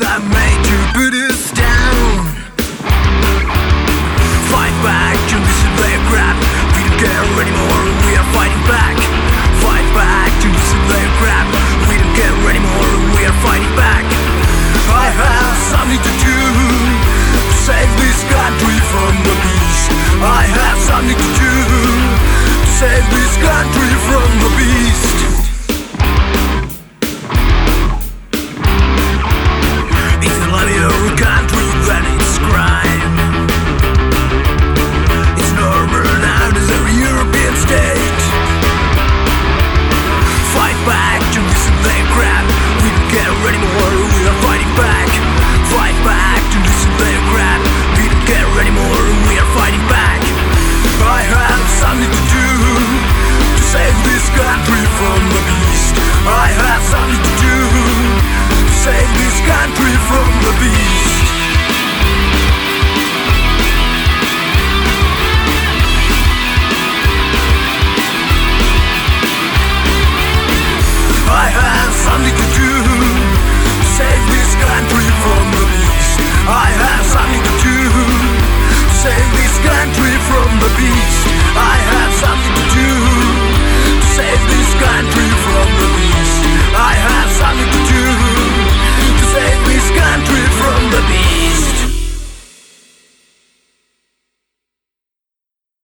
I make you. beautiful back to this playground the beach. I have.